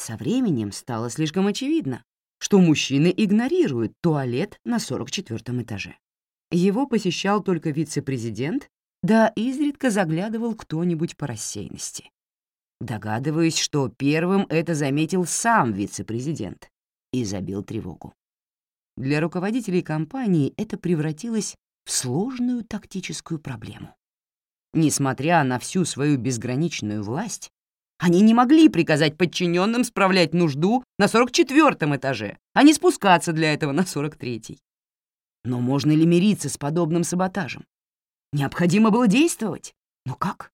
Со временем стало слишком очевидно, что мужчины игнорируют туалет на 44 этаже. Его посещал только вице-президент, да изредка заглядывал кто-нибудь по рассеянности. Догадываюсь, что первым это заметил сам вице-президент и забил тревогу. Для руководителей компании это превратилось в сложную тактическую проблему. Несмотря на всю свою безграничную власть, они не могли приказать подчиненным справлять нужду на 44 этаже, а не спускаться для этого на 43-й. Но можно ли мириться с подобным саботажем? Необходимо было действовать. Но как?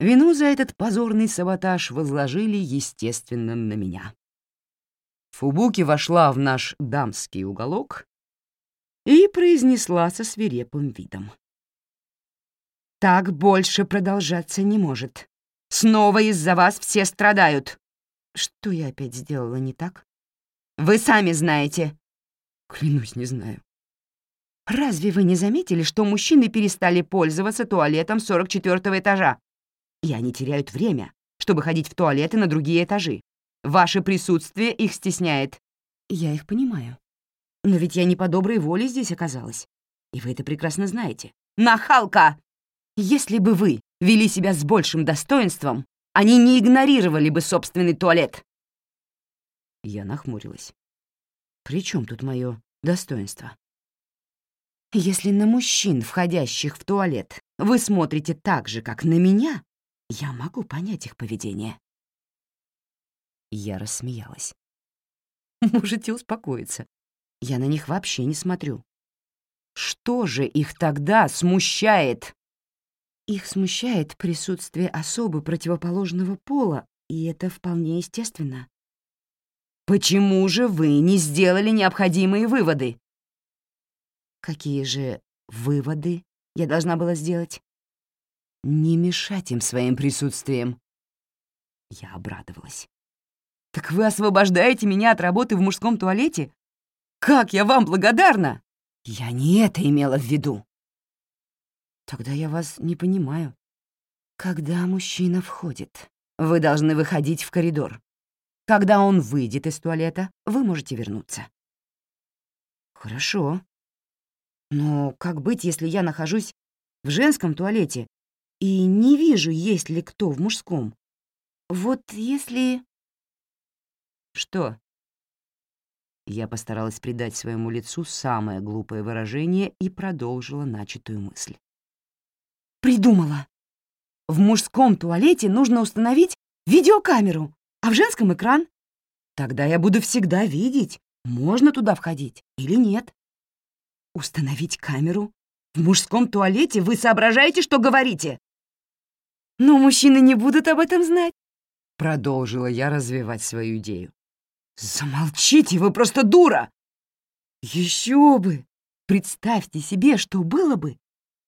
Вину за этот позорный саботаж возложили, естественно, на меня. Фубуки вошла в наш дамский уголок и произнесла со свирепым видом. «Так больше продолжаться не может. Снова из-за вас все страдают». «Что я опять сделала не так?» «Вы сами знаете». «Клянусь, не знаю». «Разве вы не заметили, что мужчины перестали пользоваться туалетом 44 этажа? И они теряют время, чтобы ходить в туалеты на другие этажи. Ваше присутствие их стесняет». «Я их понимаю. Но ведь я не по доброй воле здесь оказалась. И вы это прекрасно знаете. Нахалка! Если бы вы вели себя с большим достоинством, они не игнорировали бы собственный туалет». Я нахмурилась. «При чем тут мое достоинство?» Если на мужчин, входящих в туалет, вы смотрите так же, как на меня, я могу понять их поведение. Я рассмеялась. Можете успокоиться. Я на них вообще не смотрю. Что же их тогда смущает? Их смущает присутствие особы противоположного пола, и это вполне естественно. Почему же вы не сделали необходимые выводы? Какие же выводы я должна была сделать? Не мешать им своим присутствием. Я обрадовалась. «Так вы освобождаете меня от работы в мужском туалете? Как я вам благодарна!» «Я не это имела в виду!» «Тогда я вас не понимаю. Когда мужчина входит, вы должны выходить в коридор. Когда он выйдет из туалета, вы можете вернуться». «Хорошо», но как быть, если я нахожусь в женском туалете и не вижу, есть ли кто в мужском? Вот если... Что? Я постаралась придать своему лицу самое глупое выражение и продолжила начатую мысль. Придумала! В мужском туалете нужно установить видеокамеру, а в женском — экран. Тогда я буду всегда видеть, можно туда входить или нет. Установить камеру? В мужском туалете вы соображаете, что говорите? Но мужчины не будут об этом знать. Продолжила я развивать свою идею. Замолчите, вы просто дура! Еще бы! Представьте себе, что было бы,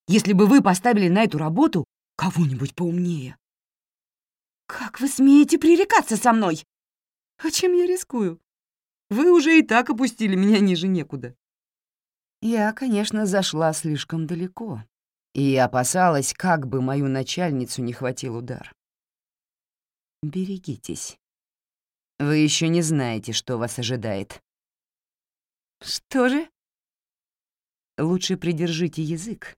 если бы вы поставили на эту работу кого-нибудь поумнее. Как вы смеете пререкаться со мной? А чем я рискую? Вы уже и так опустили меня ниже некуда. Я, конечно, зашла слишком далеко и опасалась, как бы мою начальницу не хватил удар. Берегитесь. Вы еще не знаете, что вас ожидает. Что же? Лучше придержите язык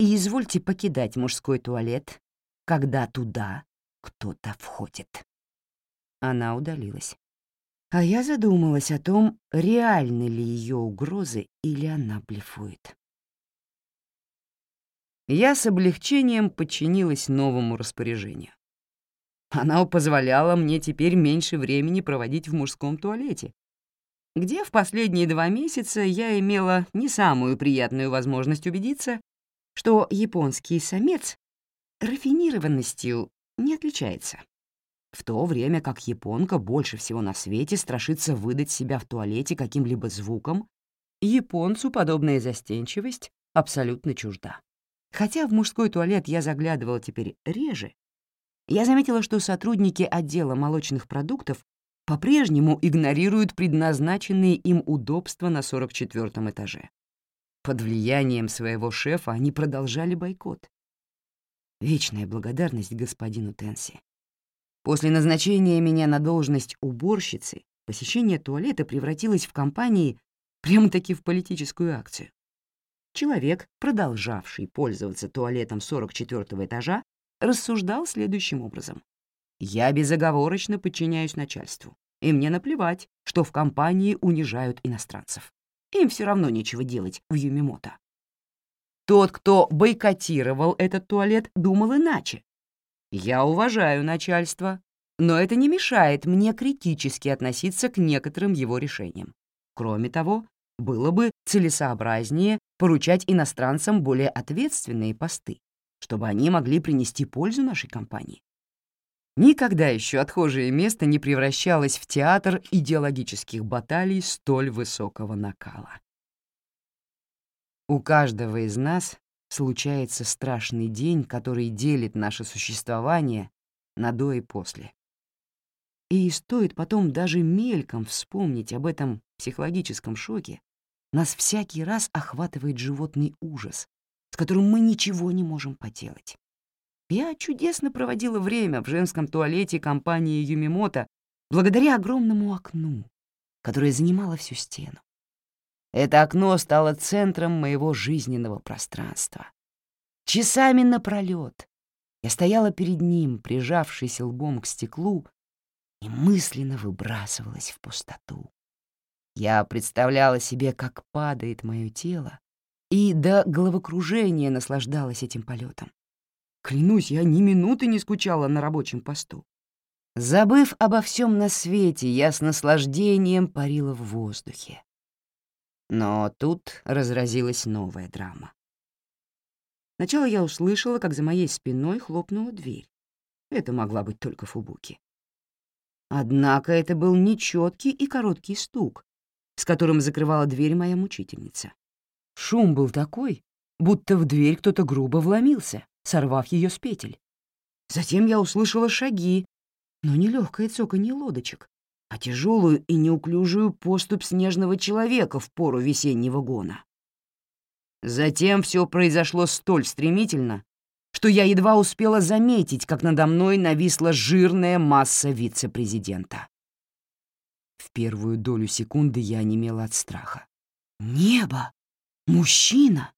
и извольте покидать мужской туалет, когда туда кто-то входит. Она удалилась. А я задумалась о том, реальны ли ее угрозы или она блефует. Я с облегчением подчинилась новому распоряжению. Она позволяла мне теперь меньше времени проводить в мужском туалете, где в последние два месяца я имела не самую приятную возможность убедиться, что японский самец рафинированностью не отличается в то время как японка больше всего на свете страшится выдать себя в туалете каким-либо звуком, японцу подобная застенчивость абсолютно чужда. Хотя в мужской туалет я заглядывала теперь реже, я заметила, что сотрудники отдела молочных продуктов по-прежнему игнорируют предназначенные им удобства на 44 этаже. Под влиянием своего шефа они продолжали бойкот. Вечная благодарность господину Тенси. После назначения меня на должность уборщицы посещение туалета превратилось в компании прямо-таки в политическую акцию. Человек, продолжавший пользоваться туалетом 44 этажа, рассуждал следующим образом. «Я безоговорочно подчиняюсь начальству, и мне наплевать, что в компании унижают иностранцев. Им все равно нечего делать в Юмимото». Тот, кто бойкотировал этот туалет, думал иначе. «Я уважаю начальство, но это не мешает мне критически относиться к некоторым его решениям. Кроме того, было бы целесообразнее поручать иностранцам более ответственные посты, чтобы они могли принести пользу нашей компании. Никогда еще отхожее место не превращалось в театр идеологических баталий столь высокого накала. У каждого из нас случается страшный день, который делит наше существование на до и после. И стоит потом даже мельком вспомнить об этом психологическом шоке, нас всякий раз охватывает животный ужас, с которым мы ничего не можем поделать. Я чудесно проводила время в женском туалете компании Юмимото благодаря огромному окну, которое занимало всю стену. Это окно стало центром моего жизненного пространства. Часами напролёт я стояла перед ним, прижавшись лбом к стеклу, и мысленно выбрасывалась в пустоту. Я представляла себе, как падает мое тело, и до головокружения наслаждалась этим полетом. Клянусь, я ни минуты не скучала на рабочем посту. Забыв обо всем на свете, я с наслаждением парила в воздухе. Но тут разразилась новая драма. Сначала я услышала, как за моей спиной хлопнула дверь. Это могла быть только Фубуки. Однако это был нечеткий и короткий стук, с которым закрывала дверь моя мучительница. Шум был такой, будто в дверь кто-то грубо вломился, сорвав ее с петель. Затем я услышала шаги, но не легкое цоканье лодочек, а тяжелую и неуклюжую поступь снежного человека в пору весеннего гона. Затем все произошло столь стремительно, что я едва успела заметить, как надо мной нависла жирная масса вице-президента. В первую долю секунды я онемела от страха. Небо! Мужчина!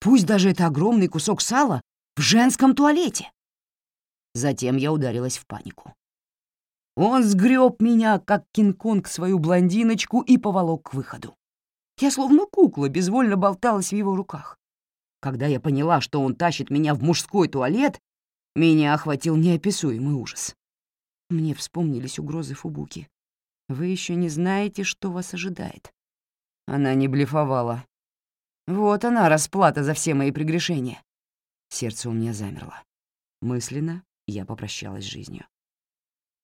Пусть даже это огромный кусок сала в женском туалете! Затем я ударилась в панику. Он сгреб меня, как Кинг-Конг, свою блондиночку и поволок к выходу. Я словно кукла безвольно болталась в его руках. Когда я поняла, что он тащит меня в мужской туалет, меня охватил неописуемый ужас. Мне вспомнились угрозы Фубуки. Вы еще не знаете, что вас ожидает. Она не блефовала. Вот она, расплата за все мои прегрешения. Сердце у меня замерло. Мысленно я попрощалась с жизнью.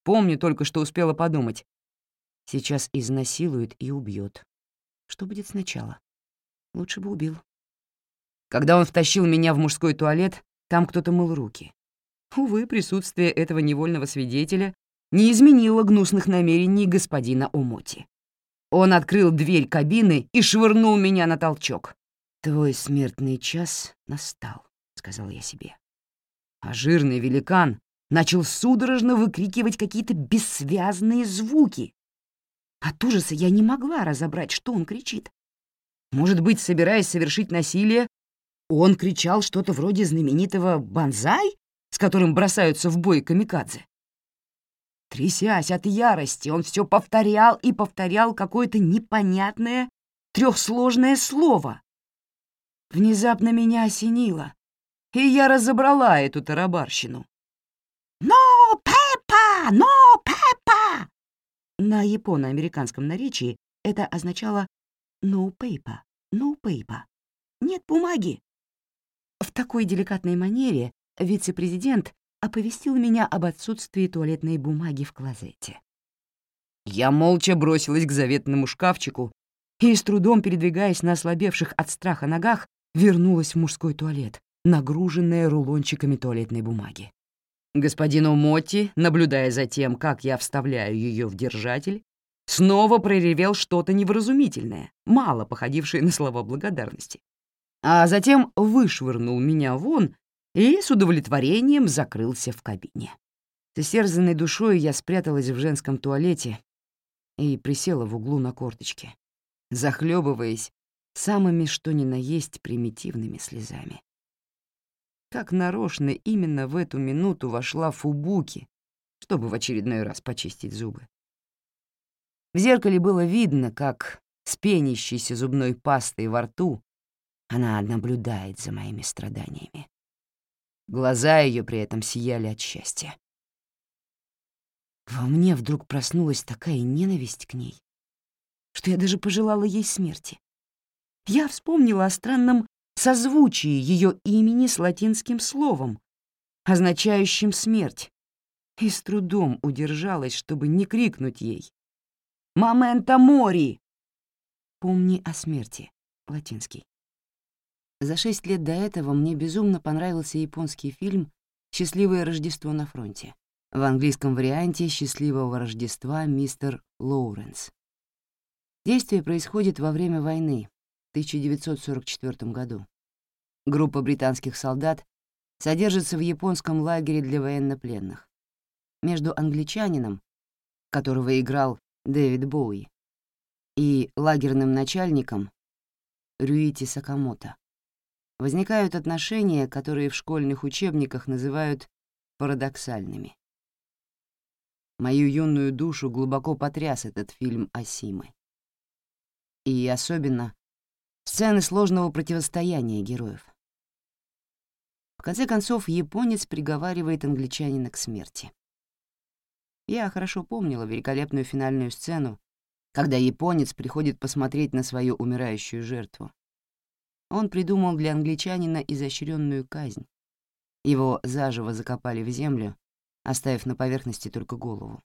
Помню только, что успела подумать. Сейчас изнасилует и убьет. Что будет сначала? Лучше бы убил. Когда он втащил меня в мужской туалет, там кто-то мыл руки. Увы, присутствие этого невольного свидетеля не изменило гнусных намерений господина Омоти. Он открыл дверь кабины и швырнул меня на толчок. «Твой смертный час настал», — сказал я себе. А жирный великан начал судорожно выкрикивать какие-то бессвязные звуки. От ужаса я не могла разобрать, что он кричит. Может быть, собираясь совершить насилие, он кричал что-то вроде знаменитого «банзай», с которым бросаются в бой камикадзе. Трясясь от ярости, он все повторял и повторял какое-то непонятное трехсложное слово. Внезапно меня осенило, и я разобрала эту тарабарщину. «Но, Пеппа! Но, Пеппа!» На японо-американском наречии это означало «no paper, no paper» — «нет бумаги». В такой деликатной манере вице-президент оповестил меня об отсутствии туалетной бумаги в клозете. Я молча бросилась к заветному шкафчику и, с трудом передвигаясь на ослабевших от страха ногах, вернулась в мужской туалет, нагруженная рулончиками туалетной бумаги. Господин Умотти, наблюдая за тем, как я вставляю ее в держатель, снова проревел что-то невразумительное, мало походившее на слова благодарности. А затем вышвырнул меня вон и с удовлетворением закрылся в кабине. С истерзанной душой я спряталась в женском туалете и присела в углу на корточке, захлебываясь самыми что ни на есть примитивными слезами. Как нарочно именно в эту минуту вошла Фубуки, чтобы в очередной раз почистить зубы. В зеркале было видно, как с пенящейся зубной пастой во рту она наблюдает за моими страданиями. Глаза ее при этом сияли от счастья. Во мне вдруг проснулась такая ненависть к ней, что я даже пожелала ей смерти. Я вспомнила о странном созвучии ее имени с латинским словом, означающим смерть, и с трудом удержалась, чтобы не крикнуть ей «Момента мори!» «Помни о смерти», латинский. За шесть лет до этого мне безумно понравился японский фильм «Счастливое Рождество на фронте». В английском варианте «Счастливого Рождества мистер Лоуренс». Действие происходит во время войны, 1944 году. Группа британских солдат содержится в японском лагере для военнопленных. Между англичанином, которого играл Дэвид Боуи, и лагерным начальником Рюити Сакамото возникают отношения, которые в школьных учебниках называют парадоксальными. Мою юную душу глубоко потряс этот фильм Асимы. И особенно сцены сложного противостояния героев. В конце концов, японец приговаривает англичанина к смерти. Я хорошо помнила великолепную финальную сцену, когда японец приходит посмотреть на свою умирающую жертву. Он придумал для англичанина изощренную казнь. Его заживо закопали в землю, оставив на поверхности только голову.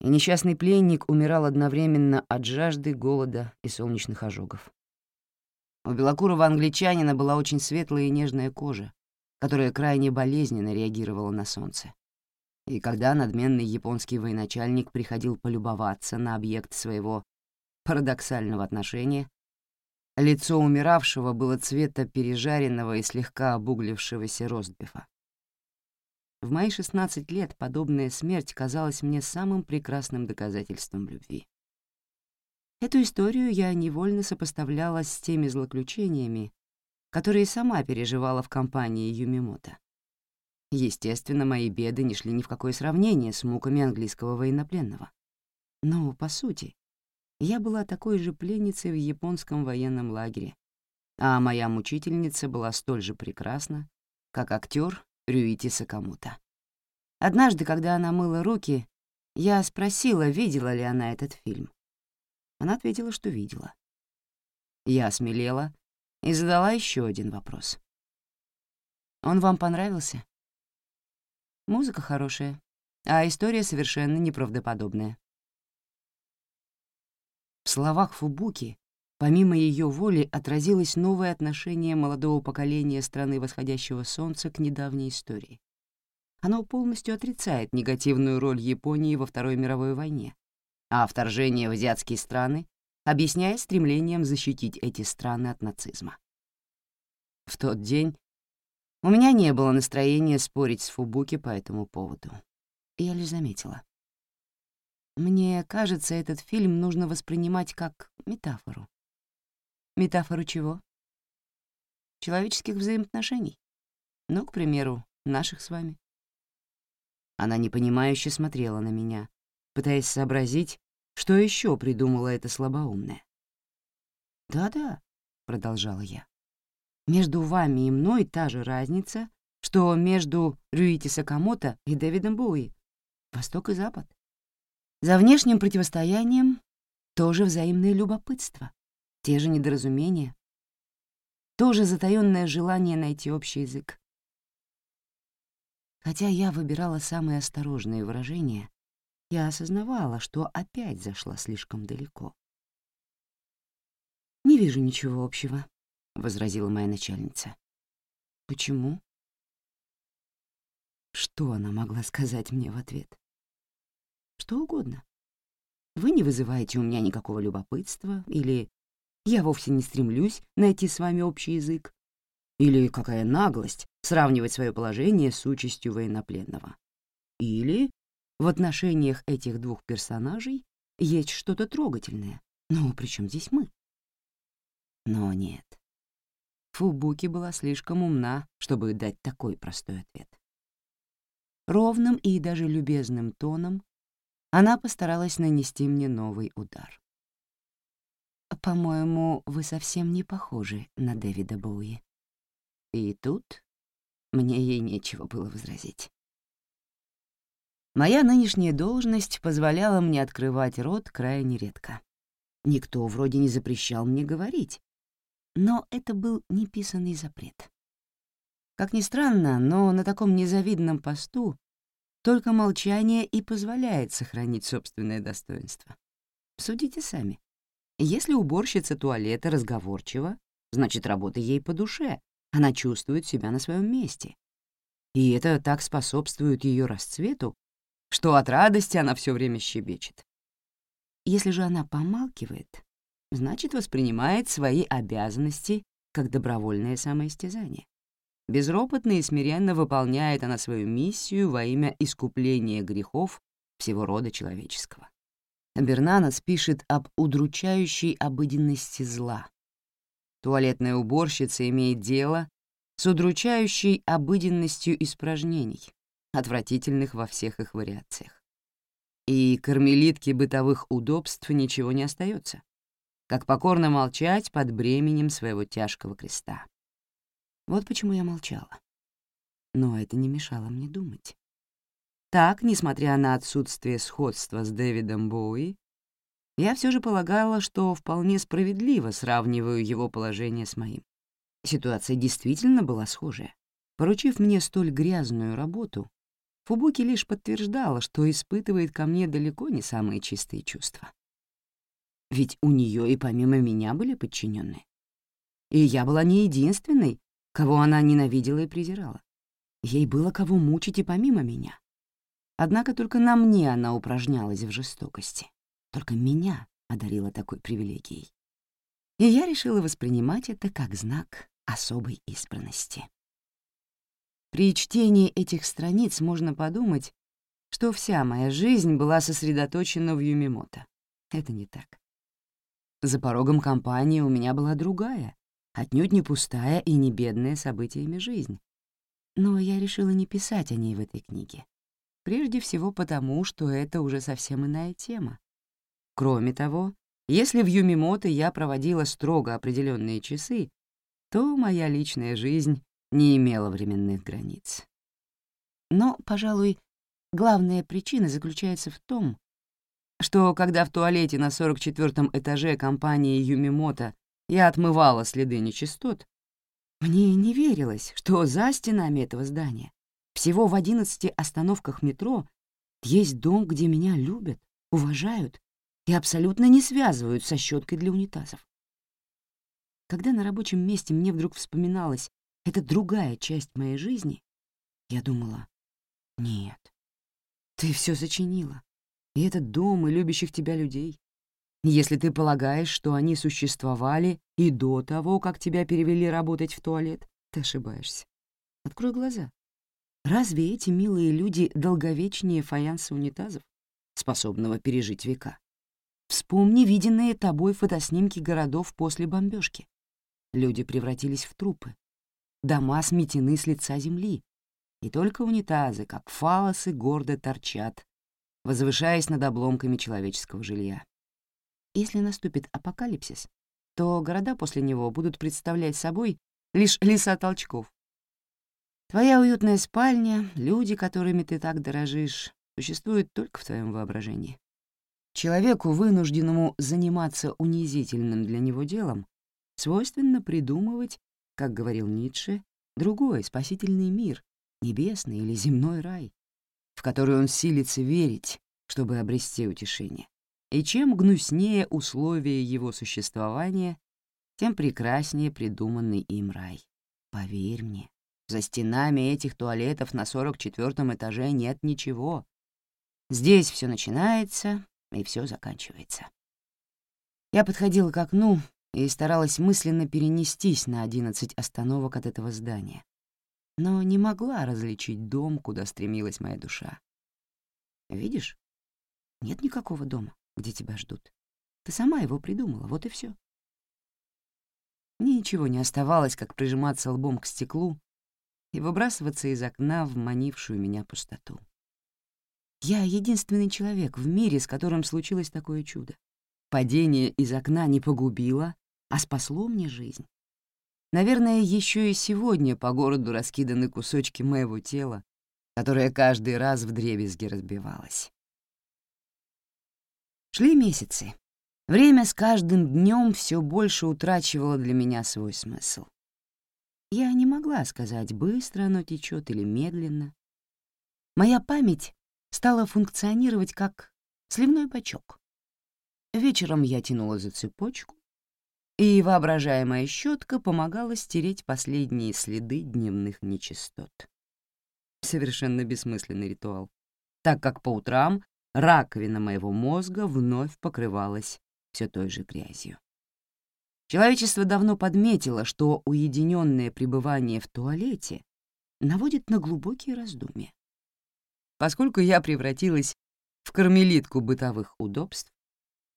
И несчастный пленник умирал одновременно от жажды, голода и солнечных ожогов. У белокурого англичанина была очень светлая и нежная кожа, которая крайне болезненно реагировала на солнце. И когда надменный японский военачальник приходил полюбоваться на объект своего парадоксального отношения, лицо умиравшего было цвета пережаренного и слегка обуглившегося ростбифа. В мои 16 лет подобная смерть казалась мне самым прекрасным доказательством любви. Эту историю я невольно сопоставляла с теми злоключениями, которые сама переживала в компании Юмимото. Естественно, мои беды не шли ни в какое сравнение с муками английского военнопленного. Но, по сути, я была такой же пленницей в японском военном лагере, а моя мучительница была столь же прекрасна, как актер Рюити Сакамута. Однажды, когда она мыла руки, я спросила, видела ли она этот фильм. Она ответила, что видела. Я осмелела и задала еще один вопрос. «Он вам понравился?» Музыка хорошая, а история совершенно неправдоподобная. В словах Фубуки, помимо ее воли, отразилось новое отношение молодого поколения страны восходящего солнца к недавней истории. Оно полностью отрицает негативную роль Японии во Второй мировой войне, а вторжение в азиатские страны объясняет стремлением защитить эти страны от нацизма. В тот день у меня не было настроения спорить с Фубуки по этому поводу. Я лишь заметила. Мне кажется, этот фильм нужно воспринимать как метафору. Метафору чего? Человеческих взаимоотношений. Ну, к примеру, наших с вами. Она непонимающе смотрела на меня, пытаясь сообразить, что еще придумала эта слабоумная. «Да-да», — продолжала я. Между вами и мной та же разница, что между Рюити Сакамото и Дэвидом Буи. Восток и Запад. За внешним противостоянием тоже взаимное любопытство, те же недоразумения, тоже затаённое желание найти общий язык. Хотя я выбирала самые осторожные выражения, я осознавала, что опять зашла слишком далеко. «Не вижу ничего общего», — возразила моя начальница. «Почему?» Что она могла сказать мне в ответ? Что угодно. Вы не вызываете у меня никакого любопытства, или я вовсе не стремлюсь найти с вами общий язык, или какая наглость сравнивать свое положение с участью военнопленного, Или в отношениях этих двух персонажей есть что-то трогательное. Ну, при чем здесь мы? Но нет. Фубуки была слишком умна, чтобы дать такой простой ответ. Ровным и даже любезным тоном она постаралась нанести мне новый удар. «По-моему, вы совсем не похожи на Дэвида Боуи». И тут мне ей нечего было возразить. Моя нынешняя должность позволяла мне открывать рот крайне редко. Никто вроде не запрещал мне говорить, но это был неписанный запрет. Как ни странно, но на таком незавидном посту только молчание и позволяет сохранить собственное достоинство. Судите сами. Если уборщица туалета разговорчива, значит, работа ей по душе, она чувствует себя на своем месте. И это так способствует ее расцвету, что от радости она все время щебечет. Если же она помалкивает, значит, воспринимает свои обязанности как добровольное самоистязание. Безропотно и смиренно выполняет она свою миссию во имя искупления грехов всего рода человеческого. Бернанос пишет об удручающей обыденности зла. Туалетная уборщица имеет дело с удручающей обыденностью испражнений, отвратительных во всех их вариациях. И кармелитке бытовых удобств ничего не остается как покорно молчать под бременем своего тяжкого креста. Вот почему я молчала. Но это не мешало мне думать. Так, несмотря на отсутствие сходства с Дэвидом Боуи, я все же полагала, что вполне справедливо сравниваю его положение с моим. Ситуация действительно была схожая. Поручив мне столь грязную работу, Фубуки лишь подтверждала, что испытывает ко мне далеко не самые чистые чувства. Ведь у нее и помимо меня были подчиненные. И я была не единственной, кого она ненавидела и презирала. Ей было кого мучить и помимо меня. Однако только на мне она упражнялась в жестокости. Только меня одарила такой привилегией. И я решила воспринимать это как знак особой избранности. При чтении этих страниц можно подумать, что вся моя жизнь была сосредоточена в Юмимото. Это не так. За порогом компании у меня была другая, отнюдь не пустая и не бедная событиями жизнь. Но я решила не писать о ней в этой книге. Прежде всего потому, что это уже совсем иная тема. Кроме того, если в Юмимото я проводила строго определенные часы, то моя личная жизнь не имела временных границ. Но, пожалуй, главная причина заключается в том, что когда в туалете на 44-м этаже компании Юмимото я отмывала следы нечистот, мне не верилось, что за стенами этого здания, всего в 11 остановках метро, есть дом, где меня любят, уважают и абсолютно не связывают со щеткой для унитазов. Когда на рабочем месте мне вдруг вспоминалась эта другая часть моей жизни, я думала, нет, ты все сочинила. И этот дом, и любящих тебя людей. Если ты полагаешь, что они существовали и до того, как тебя перевели работать в туалет, ты ошибаешься. Открой глаза. Разве эти милые люди долговечнее фаянса унитазов, способного пережить века? Вспомни виденные тобой фотоснимки городов после бомбежки. Люди превратились в трупы. Дома сметены с лица земли. И только унитазы, как фалосы, гордо торчат возвышаясь над обломками человеческого жилья. Если наступит апокалипсис, то города после него будут представлять собой лишь леса толчков. Твоя уютная спальня, люди, которыми ты так дорожишь, существуют только в твоем воображении. Человеку, вынужденному заниматься унизительным для него делом, свойственно придумывать, как говорил Ницше, другой спасительный мир, небесный или земной рай в который он силится верить, чтобы обрести утешение. И чем гнуснее условия его существования, тем прекраснее придуманный им рай. Поверь мне, за стенами этих туалетов на 44 этаже нет ничего. Здесь все начинается и все заканчивается. Я подходила к окну и старалась мысленно перенестись на 11 остановок от этого здания, но не могла различить дом, куда стремилась моя душа. Видишь, нет никакого дома, где тебя ждут. Ты сама его придумала, вот и все. Ничего не оставалось, как прижиматься лбом к стеклу и выбрасываться из окна в манившую меня пустоту. Я единственный человек в мире, с которым случилось такое чудо. Падение из окна не погубило, а спасло мне жизнь. Наверное, еще и сегодня по городу раскиданы кусочки моего тела, которое каждый раз в дребезги разбивалось. Шли месяцы. Время с каждым днем все больше утрачивало для меня свой смысл. Я не могла сказать, быстро оно течет или медленно. Моя память стала функционировать как сливной бачок. Вечером я тянула за цепочку, и воображаемая щетка помогала стереть последние следы дневных нечистот. Совершенно бессмысленный ритуал, так как по утрам раковина моего мозга вновь покрывалась все той же грязью. Человечество давно подметило, что уединенное пребывание в туалете наводит на глубокие раздумья. Поскольку я превратилась в кармелитку бытовых удобств,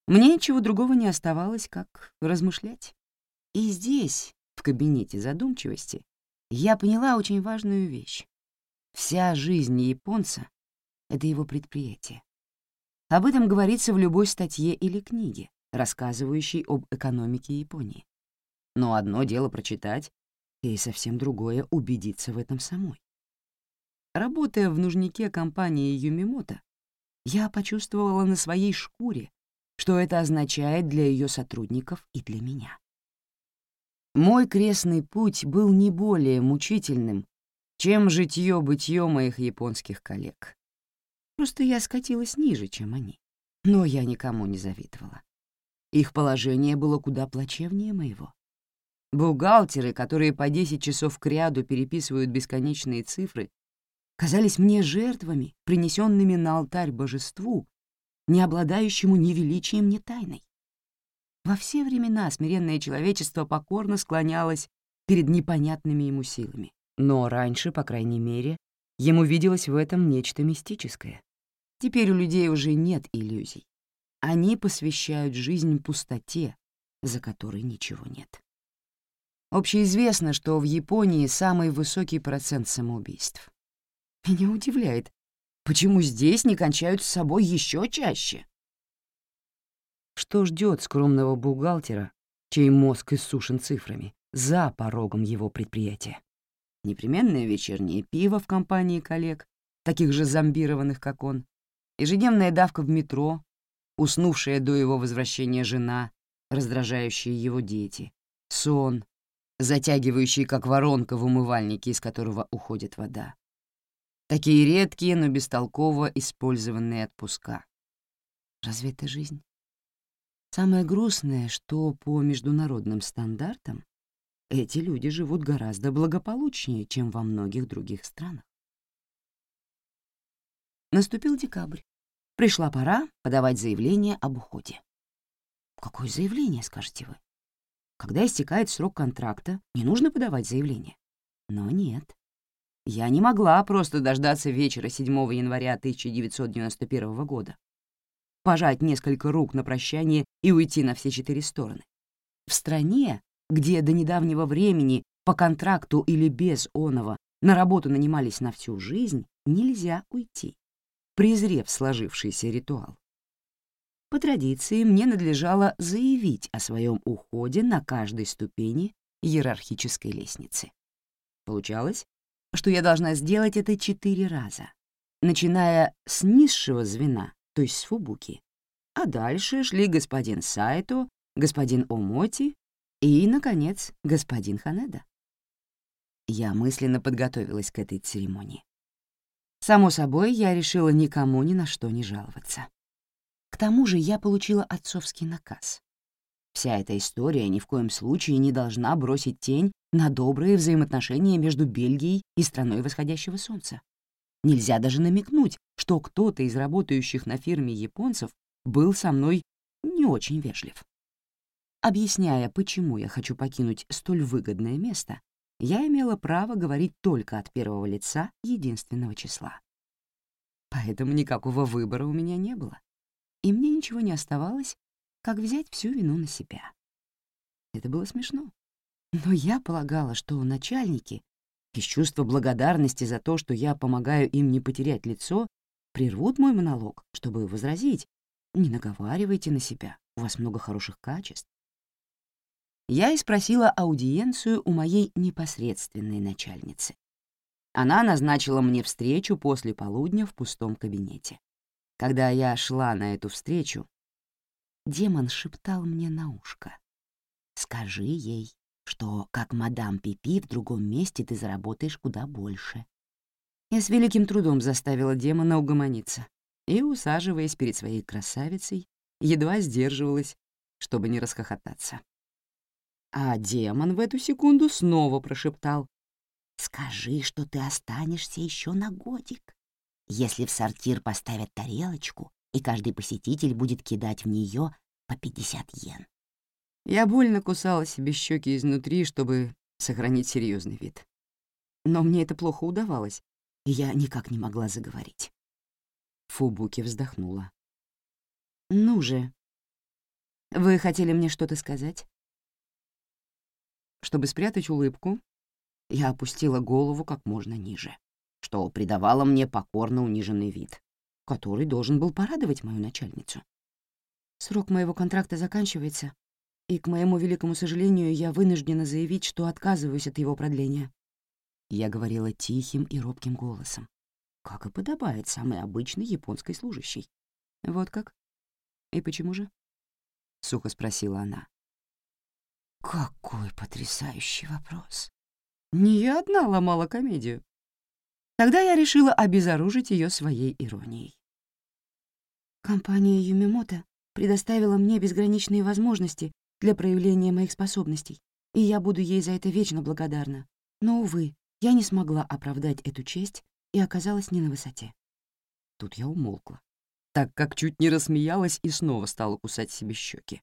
мне ничего другого не оставалось, как размышлять. И здесь, в кабинете задумчивости, я поняла очень важную вещь. Вся жизнь японца — это его предприятие. Об этом говорится в любой статье или книге рассказывающий об экономике Японии. Но одно дело прочитать, и совсем другое — убедиться в этом самой. Работая в нужнике компании Юмимото, я почувствовала на своей шкуре, что это означает для ее сотрудников и для меня. Мой крестный путь был не более мучительным, чем житье-бытье моих японских коллег. Просто я скатилась ниже, чем они. Но я никому не завидовала. Их положение было куда плачевнее моего. Бухгалтеры, которые по 10 часов кряду переписывают бесконечные цифры, казались мне жертвами, принесенными на алтарь божеству, не обладающему ни величием, ни тайной. Во все времена смиренное человечество покорно склонялось перед непонятными ему силами. Но раньше, по крайней мере, ему виделось в этом нечто мистическое. Теперь у людей уже нет иллюзий. Они посвящают жизнь пустоте, за которой ничего нет. Общеизвестно, что в Японии самый высокий процент самоубийств. Меня удивляет, почему здесь не кончают с собой еще чаще? Что ждет скромного бухгалтера, чей мозг иссушен цифрами, за порогом его предприятия? Непременное вечернее пиво в компании коллег, таких же зомбированных, как он, ежедневная давка в метро, уснувшая до его возвращения жена, раздражающие его дети, сон, затягивающий, как воронка в умывальнике, из которого уходит вода. Такие редкие, но бестолково использованные отпуска. Разве это жизнь? Самое грустное, что по международным стандартам эти люди живут гораздо благополучнее, чем во многих других странах. Наступил декабрь. Пришла пора подавать заявление об уходе. Какое заявление, скажете вы? Когда истекает срок контракта, не нужно подавать заявление. Но нет. Я не могла просто дождаться вечера 7 января 1991 года, пожать несколько рук на прощание и уйти на все четыре стороны. В стране, где до недавнего времени по контракту или без оного на работу нанимались на всю жизнь, нельзя уйти презрев сложившийся ритуал. По традиции мне надлежало заявить о своем уходе на каждой ступени иерархической лестницы. Получалось, что я должна сделать это четыре раза, начиная с низшего звена, то есть с Фубуки, а дальше шли господин Сайто, господин Омоти и, наконец, господин Ханеда. Я мысленно подготовилась к этой церемонии. Само собой, я решила никому ни на что не жаловаться. К тому же я получила отцовский наказ. Вся эта история ни в коем случае не должна бросить тень на добрые взаимоотношения между Бельгией и страной восходящего солнца. Нельзя даже намекнуть, что кто-то из работающих на фирме японцев был со мной не очень вежлив. Объясняя, почему я хочу покинуть столь выгодное место, я имела право говорить только от первого лица единственного числа. поэтому никакого выбора у меня не было. И мне ничего не оставалось, как взять всю вину на себя. Это было смешно. Но я полагала, что начальники, из чувства благодарности за то, что я помогаю им не потерять лицо, прервут мой монолог, чтобы возразить. Не наговаривайте на себя, у вас много хороших качеств. Я и спросила аудиенцию у моей непосредственной начальницы. Она назначила мне встречу после полудня в пустом кабинете. Когда я шла на эту встречу, демон шептал мне на ушко. «Скажи ей, что, как мадам Пипи, в другом месте ты заработаешь куда больше». Я с великим трудом заставила демона угомониться и, усаживаясь перед своей красавицей, едва сдерживалась, чтобы не расхохотаться. А демон в эту секунду снова прошептал. «Скажи, что ты останешься еще на годик. Если в сортир поставят тарелочку, и каждый посетитель будет кидать в нее по 50 йен. Я больно кусала себе щеки изнутри, чтобы сохранить серьезный вид. Но мне это плохо удавалось, и я никак не могла заговорить. Фубуки вздохнула. «Ну же, вы хотели мне что-то сказать?» Чтобы спрятать улыбку, я опустила голову как можно ниже, что придавало мне покорно униженный вид, который должен был порадовать мою начальницу. Срок моего контракта заканчивается, и, к моему великому сожалению, я вынуждена заявить, что отказываюсь от его продления. Я говорила тихим и робким голосом, как и подобает самой обычной японской служащей. «Вот как? И почему же?» — сухо спросила она. Какой потрясающий вопрос. Не я одна ломала комедию. Тогда я решила обезоружить ее своей иронией. Компания Юмимото предоставила мне безграничные возможности для проявления моих способностей, и я буду ей за это вечно благодарна. Но, увы, я не смогла оправдать эту честь и оказалась не на высоте. Тут я умолкла, так как чуть не рассмеялась и снова стала кусать себе щеки.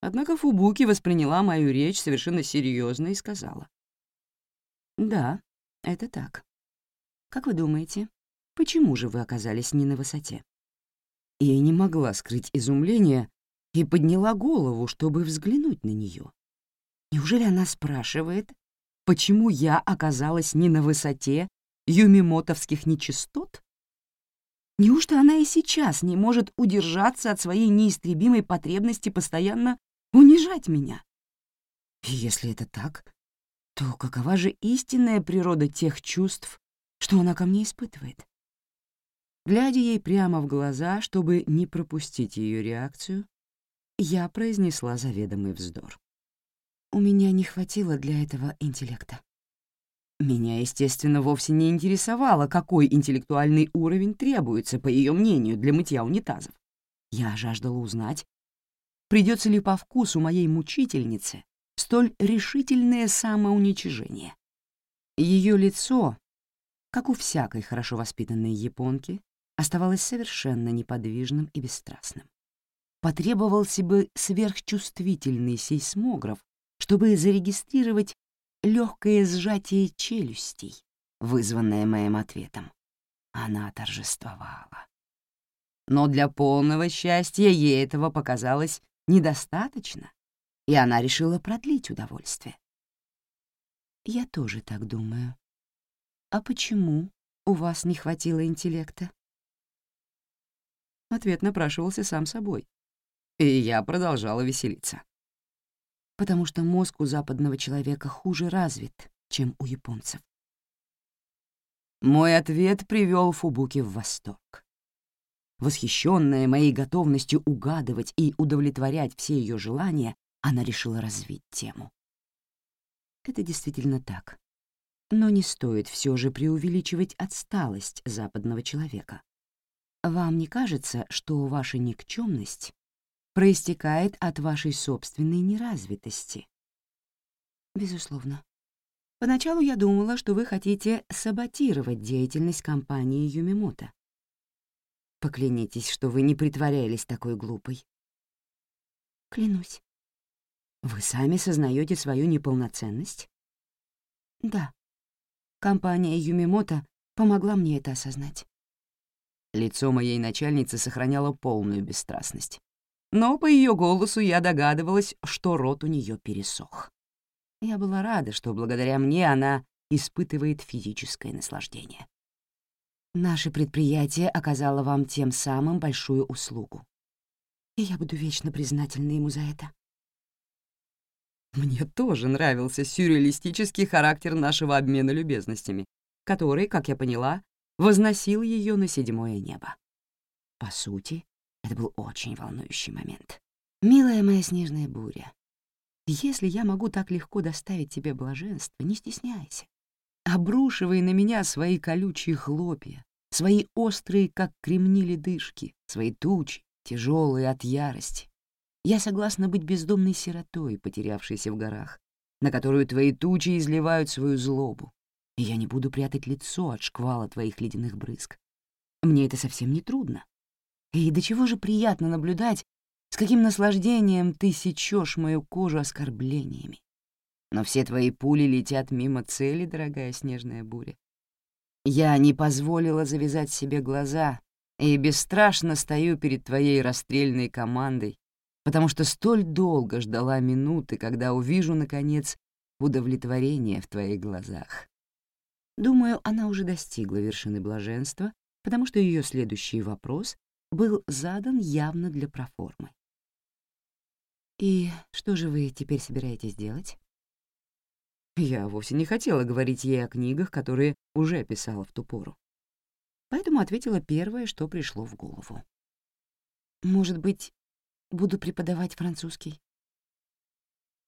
Однако Фубуки восприняла мою речь совершенно серьезно и сказала. «Да, это так. Как вы думаете, почему же вы оказались не на высоте?» Я не могла скрыть изумление и подняла голову, чтобы взглянуть на нее. Неужели она спрашивает, почему я оказалась не на высоте юмимотовских нечистот? Неужто она и сейчас не может удержаться от своей неистребимой потребности постоянно унижать меня? И если это так, то какова же истинная природа тех чувств, что она ко мне испытывает? Глядя ей прямо в глаза, чтобы не пропустить ее реакцию, я произнесла заведомый вздор. У меня не хватило для этого интеллекта. Меня, естественно, вовсе не интересовало, какой интеллектуальный уровень требуется, по ее мнению, для мытья унитазов. Я жаждала узнать, придется ли по вкусу моей мучительнице столь решительное самоуничижение. Ее лицо, как у всякой хорошо воспитанной японки, оставалось совершенно неподвижным и бесстрастным. Потребовался бы сверхчувствительный сейсмограф, чтобы зарегистрировать легкое сжатие челюстей, вызванное моим ответом. Она торжествовала. Но для полного счастья ей этого показалось недостаточно, и она решила продлить удовольствие. Я тоже так думаю. А почему у вас не хватило интеллекта? Ответ напрашивался сам собой. И я продолжала веселиться. Потому что мозг у западного человека хуже развит, чем у японцев. Мой ответ привел Фубуки в восторг. Восхищенная моей готовностью угадывать и удовлетворять все ее желания, она решила развить тему. Это действительно так. Но не стоит все же преувеличивать отсталость западного человека. Вам не кажется, что ваша никчемность проистекает от вашей собственной неразвитости? Безусловно. Поначалу я думала, что вы хотите саботировать деятельность компании Юмимото. Поклянитесь, что вы не притворялись такой глупой. Клянусь. Вы сами сознаете свою неполноценность? Да. Компания Юмимото помогла мне это осознать. Лицо моей начальницы сохраняло полную бесстрастность. Но по ее голосу я догадывалась, что рот у нее пересох. Я была рада, что благодаря мне она испытывает физическое наслаждение. Наше предприятие оказало вам тем самым большую услугу. И я буду вечно признательна ему за это. Мне тоже нравился сюрреалистический характер нашего обмена любезностями, который, как я поняла, возносил ее на седьмое небо. По сути, это был очень волнующий момент. «Милая моя снежная буря, если я могу так легко доставить тебе блаженство, не стесняйся. Обрушивай на меня свои колючие хлопья, свои острые, как кремни ледышки, свои тучи, тяжелые от ярости. Я согласна быть бездомной сиротой, потерявшейся в горах, на которую твои тучи изливают свою злобу, и я не буду прятать лицо от шквала твоих ледяных брызг. Мне это совсем не трудно. И до чего же приятно наблюдать, с каким наслаждением ты сечешь мою кожу оскорблениями. Но все твои пули летят мимо цели, дорогая снежная буря. Я не позволила завязать себе глаза и бесстрашно стою перед твоей расстрельной командой, потому что столь долго ждала минуты, когда увижу, наконец, удовлетворение в твоих глазах. Думаю, она уже достигла вершины блаженства, потому что ее следующий вопрос был задан явно для проформы. «И что же вы теперь собираетесь делать?» Я вовсе не хотела говорить ей о книгах, которые уже писала в ту пору. Поэтому ответила первое, что пришло в голову. «Может быть, буду преподавать французский?»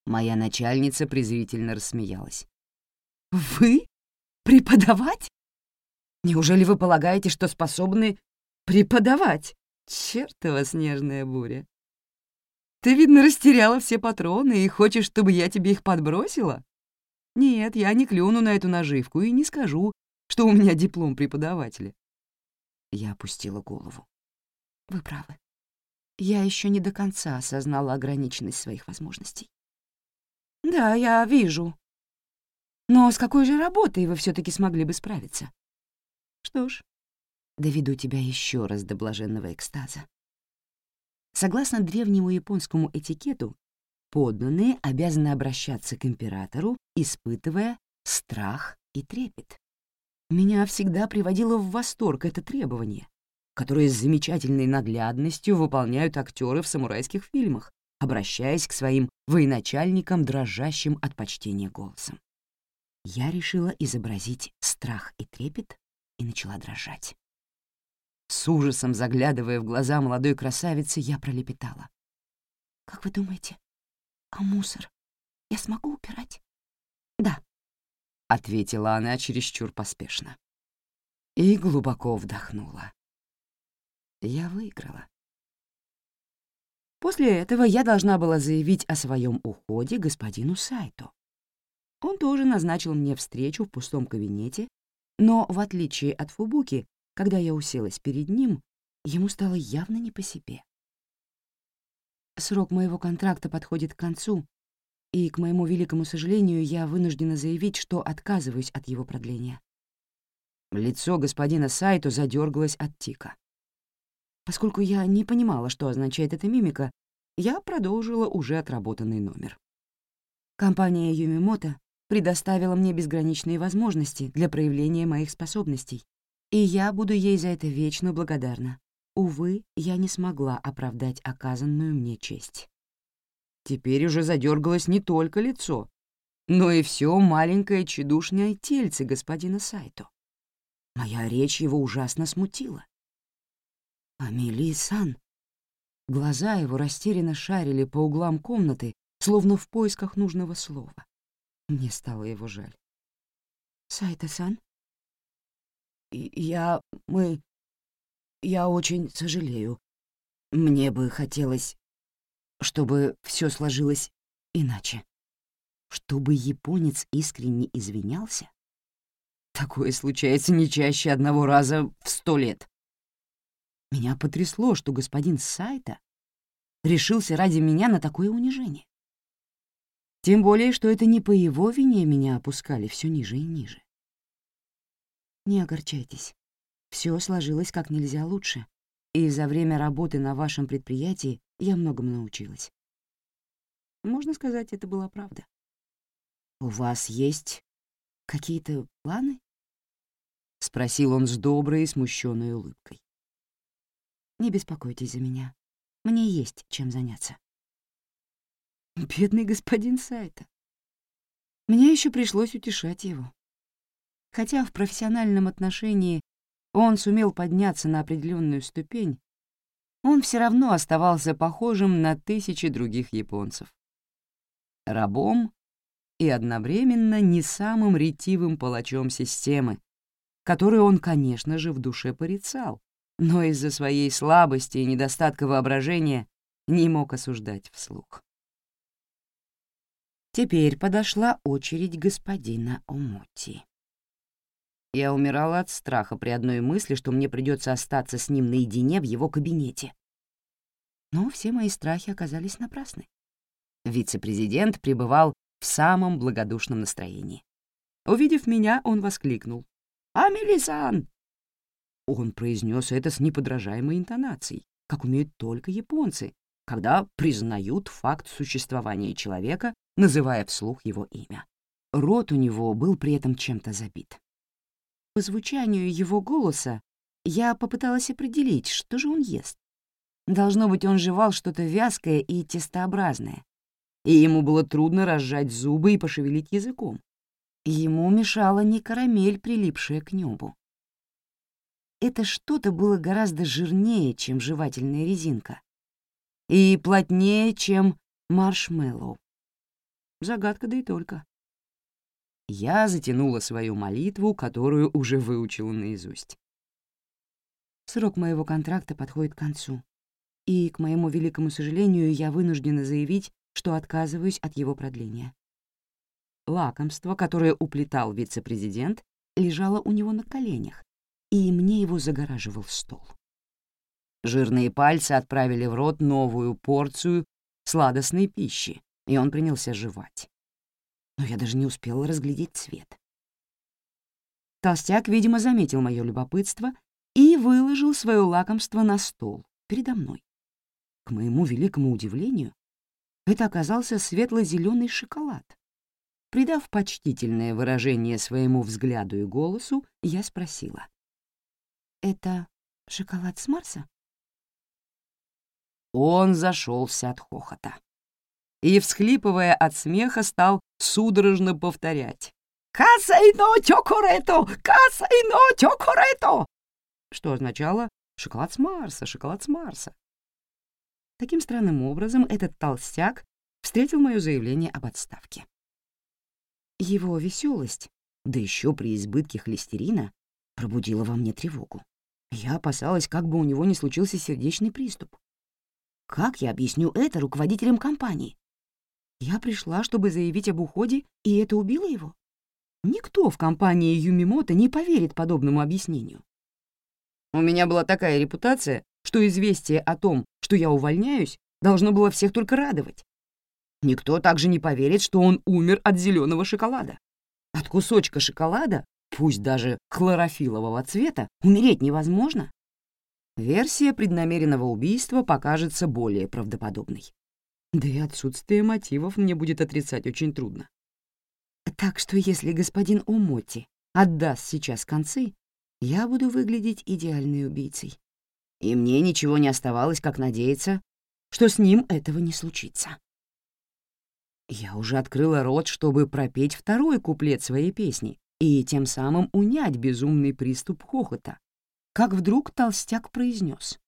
Моя начальница презрительно рассмеялась. «Вы? Преподавать? Неужели вы полагаете, что способны преподавать? Чёртова снежная буря! Ты, видно, растеряла все патроны и хочешь, чтобы я тебе их подбросила? Нет, я не клюну на эту наживку и не скажу, что у меня диплом преподавателя. Я опустила голову. Вы правы. Я еще не до конца осознала ограниченность своих возможностей. Да, я вижу. Но с какой же работой вы все таки смогли бы справиться? Что ж, доведу тебя еще раз до блаженного экстаза. Согласно древнему японскому этикету, подданные обязаны обращаться к императору, испытывая страх и трепет. Меня всегда приводило в восторг это требование, которое с замечательной наглядностью выполняют актеры в самурайских фильмах, обращаясь к своим военачальникам дрожащим от почтения голосом. Я решила изобразить страх и трепет и начала дрожать. С ужасом заглядывая в глаза молодой красавицы, я пролепетала. «Как вы думаете, а мусор я смогу убирать?» «Да», — ответила она чересчур поспешно. И глубоко вдохнула. Я выиграла. После этого я должна была заявить о своем уходе господину Сайто. Он тоже назначил мне встречу в пустом кабинете, но, в отличие от Фубуки, когда я уселась перед ним, ему стало явно не по себе. Срок моего контракта подходит к концу, и, к моему великому сожалению, я вынуждена заявить, что отказываюсь от его продления. Лицо господина Сайто задергалось от тика. Поскольку я не понимала, что означает эта мимика, я продолжила уже отработанный номер. Компания Юмимото предоставила мне безграничные возможности для проявления моих способностей, и я буду ей за это вечно благодарна. Увы, я не смогла оправдать оказанную мне честь. Теперь уже задергалось не только лицо, но и все маленькое чудушное тельце господина Сайто. Моя речь его ужасно смутила. «Амелии-сан». Глаза его растерянно шарили по углам комнаты, словно в поисках нужного слова. Мне стало его жаль. «Сайто-сан?» «Я... мы... я очень сожалею. Мне бы хотелось, чтобы все сложилось иначе. Чтобы японец искренне извинялся? Такое случается не чаще одного раза в сто лет. Меня потрясло, что господин Сайта решился ради меня на такое унижение. Тем более, что это не по его вине меня опускали все ниже и ниже. Не огорчайтесь. Все сложилось как нельзя лучше, и за время работы на вашем предприятии я многому научилась. Можно сказать, это была правда. «У вас есть какие-то планы?» — спросил он с доброй и смущенной улыбкой. «Не беспокойтесь за меня. Мне есть чем заняться». Бедный господин Сайта. Мне еще пришлось утешать его. Хотя в профессиональном отношении он сумел подняться на определенную ступень, он все равно оставался похожим на тысячи других японцев. Рабом и одновременно не самым ретивым палачом системы, которую он, конечно же, в душе порицал, но из-за своей слабости и недостатка воображения не мог осуждать вслух. Теперь подошла очередь господина Омути. Я умирала от страха при одной мысли, что мне придется остаться с ним наедине в его кабинете. Но все мои страхи оказались напрасны. Вице-президент пребывал в самом благодушном настроении. Увидев меня, он воскликнул. «Амелисан!» Он произнес это с неподражаемой интонацией, как умеют только японцы, когда признают факт существования человека, называя вслух его имя. Рот у него был при этом чем-то забит. По звучанию его голоса я попыталась определить, что же он ест. Должно быть, он жевал что-то вязкое и тестообразное, и ему было трудно разжать зубы и пошевелить языком. Ему мешала не карамель, прилипшая к небу. Это что-то было гораздо жирнее, чем жевательная резинка, и плотнее, чем маршмеллоу. Загадка да и только. Я затянула свою молитву, которую уже выучила наизусть. Срок моего контракта подходит к концу, и, к моему великому сожалению, я вынуждена заявить, что отказываюсь от его продления. Лакомство, которое уплетал вице-президент, лежало у него на коленях, и мне его загораживал стол. Жирные пальцы отправили в рот новую порцию сладостной пищи, и он принялся жевать но я даже не успела разглядеть цвет. Толстяк, видимо, заметил мое любопытство и выложил свое лакомство на стол передо мной. К моему великому удивлению, это оказался светло-зеленый шоколад. Придав почтительное выражение своему взгляду и голосу, я спросила. «Это шоколад с Марса?» Он зашелся от хохота и, всхлипывая от смеха, стал судорожно повторять. «Касайно чокорето! Касайно чокорето!» Что означало «шоколад с Марса, шоколад с Марса». Таким странным образом этот толстяк встретил мое заявление об отставке. Его веселость, да еще при избытке холестерина, пробудила во мне тревогу. Я опасалась, как бы у него не случился сердечный приступ. Как я объясню это руководителям компании? Я пришла, чтобы заявить об уходе, и это убило его? Никто в компании Юмимото не поверит подобному объяснению. У меня была такая репутация, что известие о том, что я увольняюсь, должно было всех только радовать. Никто также не поверит, что он умер от зеленого шоколада. От кусочка шоколада, пусть даже хлорофилового цвета, умереть невозможно. Версия преднамеренного убийства покажется более правдоподобной. Да и отсутствие мотивов мне будет отрицать очень трудно. Так что если господин Умоти отдаст сейчас концы, я буду выглядеть идеальной убийцей. И мне ничего не оставалось, как надеяться, что с ним этого не случится. Я уже открыла рот, чтобы пропеть второй куплет своей песни и тем самым унять безумный приступ хохота, как вдруг толстяк произнес: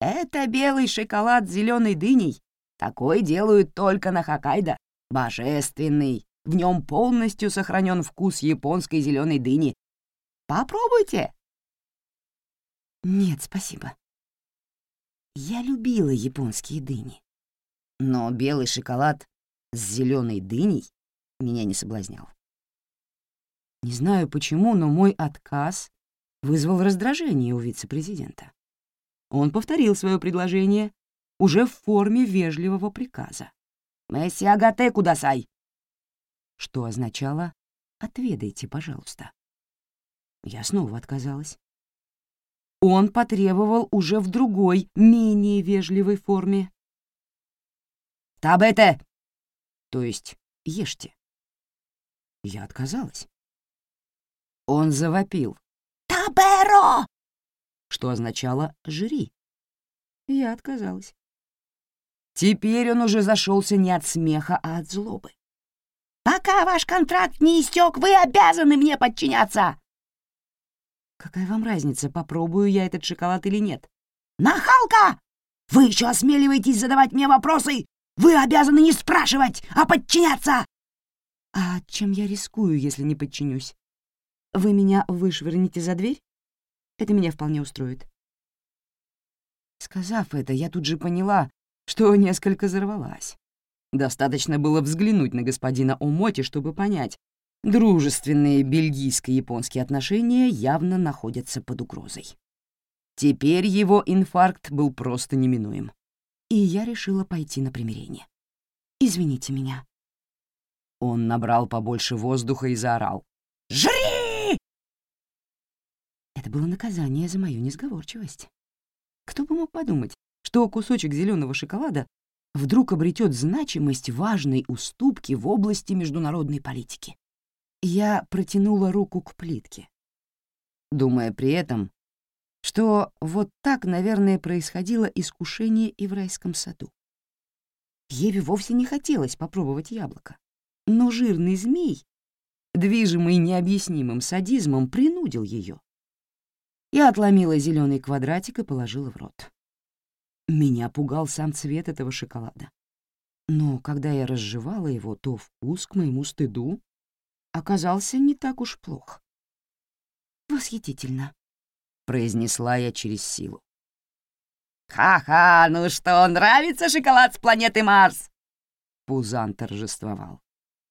это белый шоколад с зеленой дыней. Такой делают только на Хоккайдо. Божественный. В нем полностью сохранен вкус японской зеленой дыни. Попробуйте. Нет, спасибо. Я любила японские дыни. Но белый шоколад с зеленой дыней меня не соблазнял. Не знаю почему, но мой отказ вызвал раздражение у вице-президента. Он повторил свое предложение уже в форме вежливого приказа. «Месси агате кудасай!» Что означало «отведайте, пожалуйста». Я снова отказалась. Он потребовал уже в другой, менее вежливой форме. «Табете!» То есть «ешьте». Я отказалась. Он завопил. «Таберо!» Что означало «жри». Я отказалась. Теперь он уже зашелся не от смеха, а от злобы. «Пока ваш контракт не истек, вы обязаны мне подчиняться!» «Какая вам разница, попробую я этот шоколад или нет?» «Нахалка! Вы еще осмеливаетесь задавать мне вопросы! Вы обязаны не спрашивать, а подчиняться!» «А чем я рискую, если не подчинюсь? Вы меня вышвырнете за дверь? Это меня вполне устроит». Сказав это, я тут же поняла, что несколько взорвалась. Достаточно было взглянуть на господина Омоти, чтобы понять, дружественные бельгийско-японские отношения явно находятся под угрозой. Теперь его инфаркт был просто неминуем. И я решила пойти на примирение. «Извините меня». Он набрал побольше воздуха и заорал. «Жри!» Это было наказание за мою несговорчивость. Кто бы мог подумать, что кусочек зеленого шоколада вдруг обретет значимость важной уступки в области международной политики. Я протянула руку к плитке, думая при этом, что вот так, наверное, происходило искушение и в райском саду. Еве вовсе не хотелось попробовать яблоко, но жирный змей, движимый необъяснимым садизмом, принудил ее. Я отломила зеленый квадратик и положила в рот. Меня пугал сам цвет этого шоколада. Но когда я разжевала его, то вкус, к моему стыду, оказался не так уж плох. «Восхитительно», — произнесла я через силу. «Ха-ха, ну что, нравится шоколад с планеты Марс?» Пузан торжествовал.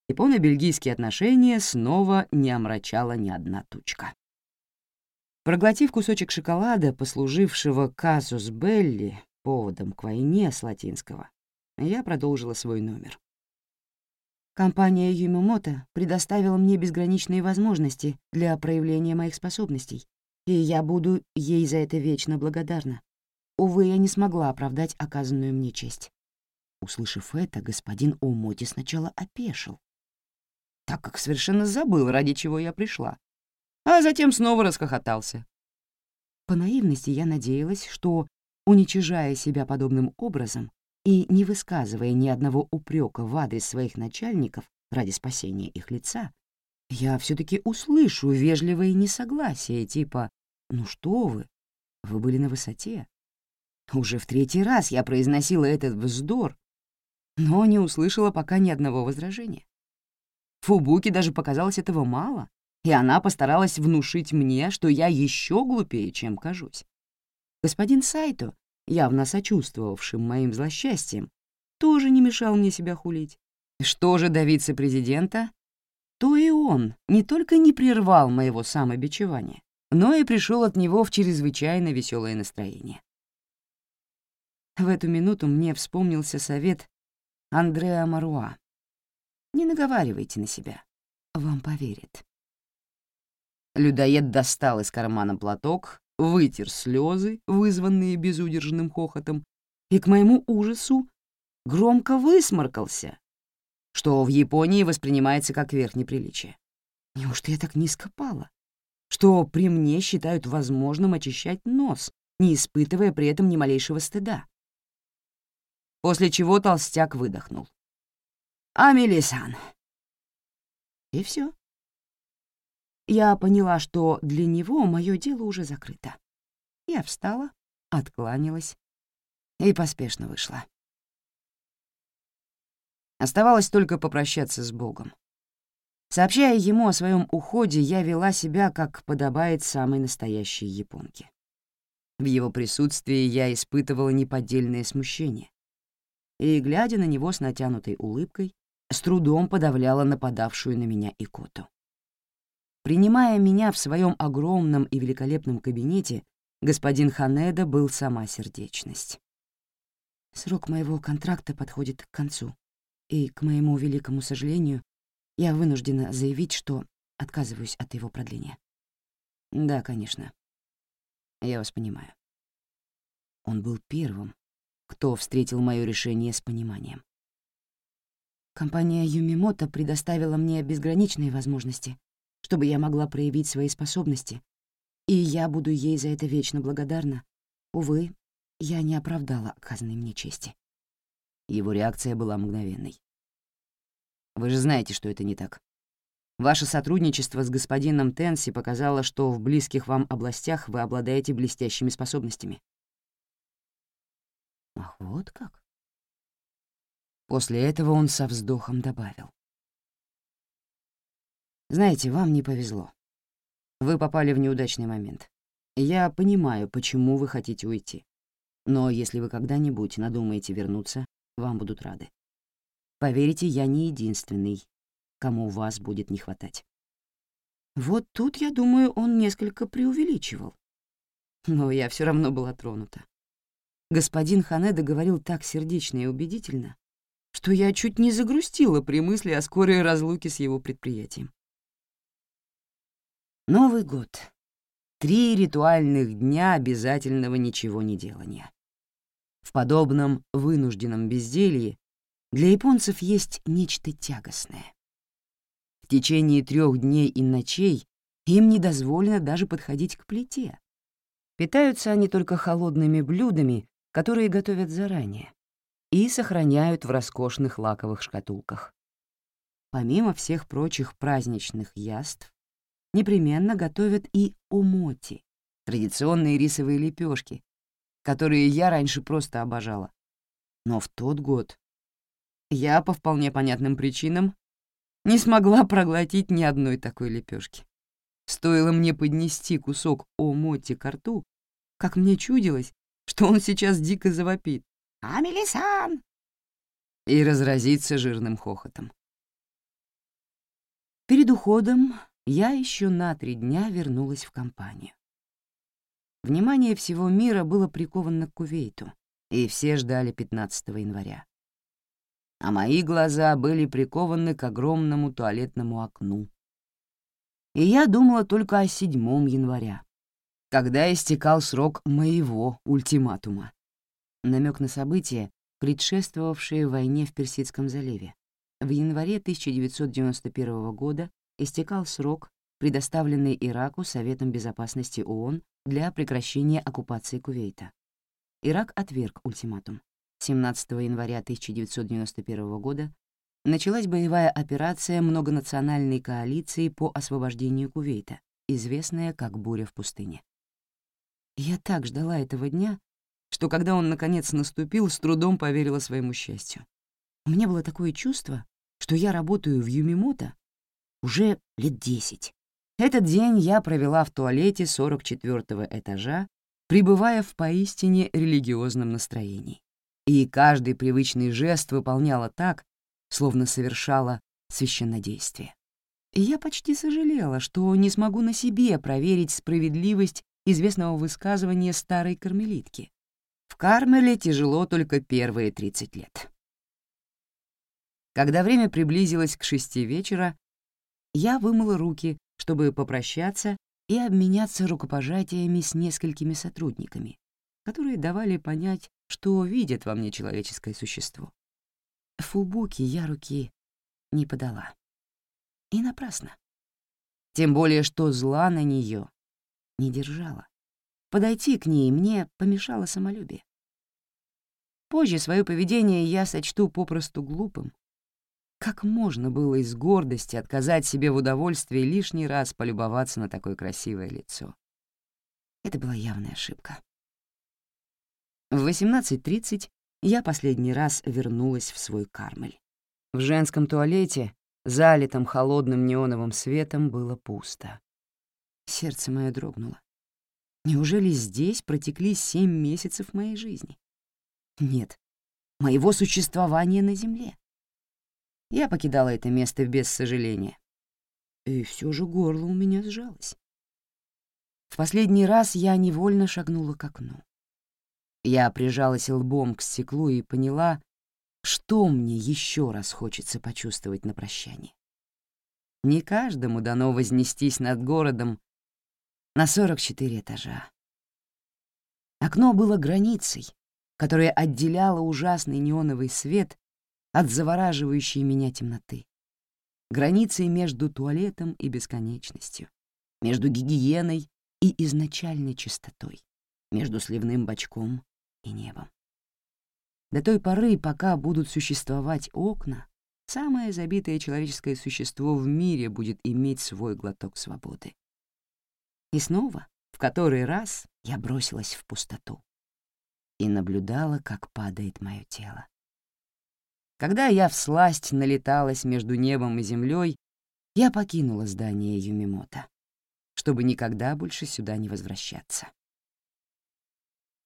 Японо-бельгийские отношения снова не омрачала ни одна тучка. Проглотив кусочек шоколада, послужившего казус Белли, поводом к войне с латинского, я продолжила свой номер. Компания Юмимото предоставила мне безграничные возможности для проявления моих способностей, и я буду ей за это вечно благодарна. Увы, я не смогла оправдать оказанную мне честь. Услышав это, господин Омоти сначала опешил, так как совершенно забыл, ради чего я пришла, а затем снова расхохотался. По наивности я надеялась, что Уничижая себя подобным образом и не высказывая ни одного упрека в адрес своих начальников ради спасения их лица, я все таки услышу вежливое несогласие типа «Ну что вы, вы были на высоте». Уже в третий раз я произносила этот вздор, но не услышала пока ни одного возражения. Фубуки даже показалось этого мало, и она постаралась внушить мне, что я еще глупее, чем кажусь. Господин Сайто, явно сочувствовавшим моим злосчастьем, тоже не мешал мне себя хулить. Что же до вице-президента? То и он не только не прервал моего самобичевания, но и пришел от него в чрезвычайно веселое настроение. В эту минуту мне вспомнился совет Андреа Маруа. «Не наговаривайте на себя, вам поверят». Людоед достал из кармана платок вытер слезы, вызванные безудержным хохотом, и, к моему ужасу, громко высморкался, что в Японии воспринимается как верх неприличия. Неужто я так низко пала, что при мне считают возможным очищать нос, не испытывая при этом ни малейшего стыда? После чего толстяк выдохнул. «Амелисан». И все я поняла, что для него мое дело уже закрыто. Я встала, откланялась и поспешно вышла. Оставалось только попрощаться с Богом. Сообщая ему о своем уходе, я вела себя, как подобает самой настоящей японке. В его присутствии я испытывала неподдельное смущение. И, глядя на него с натянутой улыбкой, с трудом подавляла нападавшую на меня икоту. Принимая меня в своем огромном и великолепном кабинете, господин Ханеда был сама сердечность. Срок моего контракта подходит к концу, и, к моему великому сожалению, я вынуждена заявить, что отказываюсь от его продления. Да, конечно. Я вас понимаю. Он был первым, кто встретил мое решение с пониманием. Компания Юмимото предоставила мне безграничные возможности, чтобы я могла проявить свои способности, и я буду ей за это вечно благодарна. Увы, я не оправдала оказанной мне чести. Его реакция была мгновенной. Вы же знаете, что это не так. Ваше сотрудничество с господином Тенси показало, что в близких вам областях вы обладаете блестящими способностями. Ах, вот как. После этого он со вздохом добавил. Знаете, вам не повезло. Вы попали в неудачный момент. Я понимаю, почему вы хотите уйти. Но если вы когда-нибудь надумаете вернуться, вам будут рады. Поверьте, я не единственный, кому вас будет не хватать. Вот тут, я думаю, он несколько преувеличивал. Но я все равно была тронута. Господин Ханеда говорил так сердечно и убедительно, что я чуть не загрустила при мысли о скорой разлуке с его предприятием. Новый год. Три ритуальных дня обязательного ничего не делания. В подобном вынужденном безделье для японцев есть нечто тягостное. В течение трех дней и ночей им не дозволено даже подходить к плите. Питаются они только холодными блюдами, которые готовят заранее, и сохраняют в роскошных лаковых шкатулках. Помимо всех прочих праздничных яств, непременно готовят и умоти, традиционные рисовые лепешки, которые я раньше просто обожала. Но в тот год я, по вполне понятным причинам, не смогла проглотить ни одной такой лепешки. Стоило мне поднести кусок омоти к рту, как мне чудилось, что он сейчас дико завопит. «Амелисан!» и разразится жирным хохотом. Перед уходом я еще на три дня вернулась в компанию. Внимание всего мира было приковано к Кувейту, и все ждали 15 января. А мои глаза были прикованы к огромному туалетному окну. И я думала только о 7 января, когда истекал срок моего ультиматума. Намек на события, предшествовавшие войне в Персидском заливе. В январе 1991 года истекал срок, предоставленный Ираку Советом Безопасности ООН для прекращения оккупации Кувейта. Ирак отверг ультиматум. 17 января 1991 года началась боевая операция многонациональной коалиции по освобождению Кувейта, известная как «Буря в пустыне». Я так ждала этого дня, что когда он наконец наступил, с трудом поверила своему счастью. У меня было такое чувство, что я работаю в Юмимото уже лет десять. Этот день я провела в туалете 44-го этажа, пребывая в поистине религиозном настроении. И каждый привычный жест выполняла так, словно совершала священнодействие. И я почти сожалела, что не смогу на себе проверить справедливость известного высказывания старой кармелитки. В Кармеле тяжело только первые 30 лет. Когда время приблизилось к шести вечера, я вымыла руки, чтобы попрощаться и обменяться рукопожатиями с несколькими сотрудниками, которые давали понять, что видят во мне человеческое существо. Фубуки я руки не подала. И напрасно. Тем более, что зла на нее не держала. Подойти к ней мне помешало самолюбие. Позже свое поведение я сочту попросту глупым. Как можно было из гордости отказать себе в удовольствии лишний раз полюбоваться на такое красивое лицо? Это была явная ошибка. В 18.30 я последний раз вернулась в свой Кармель. В женском туалете, залитом холодным неоновым светом, было пусто. Сердце мое дрогнуло. Неужели здесь протекли семь месяцев моей жизни? Нет, моего существования на Земле. Я покидала это место без сожаления. И все же горло у меня сжалось. В последний раз я невольно шагнула к окну. Я прижалась лбом к стеклу и поняла, что мне еще раз хочется почувствовать на прощание. Не каждому дано вознестись над городом на 44 этажа. Окно было границей, которая отделяла ужасный неоновый свет от завораживающей меня темноты. Границей между туалетом и бесконечностью, между гигиеной и изначальной чистотой, между сливным бачком и небом. До той поры, пока будут существовать окна, самое забитое человеческое существо в мире будет иметь свой глоток свободы. И снова, в который раз, я бросилась в пустоту и наблюдала, как падает мое тело. Когда я всласть налеталась между небом и землей, я покинула здание Юмимота, чтобы никогда больше сюда не возвращаться.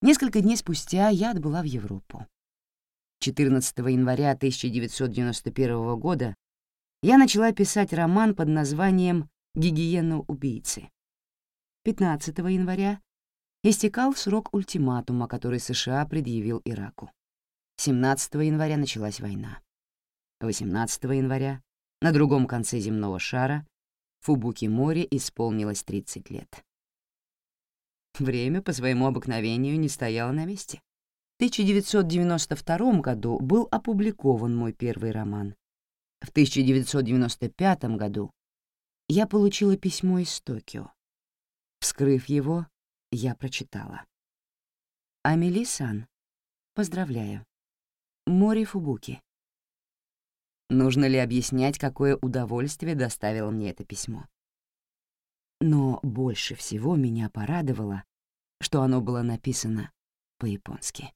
Несколько дней спустя я отбыла в Европу. 14 января 1991 года я начала писать роман под названием «Гигиена убийцы». 15 января истекал срок ультиматума, который США предъявил Ираку. 17 января началась война. 18 января на другом конце земного шара Фубуки-море исполнилось 30 лет. Время по своему обыкновению не стояло на месте. 1992 году был опубликован мой первый роман. В 1995 году я получила письмо из Токио. Вскрыв его, я прочитала. «Амели-сан, поздравляю. Мори Фубуки». Нужно ли объяснять, какое удовольствие доставило мне это письмо? Но больше всего меня порадовало, что оно было написано по-японски.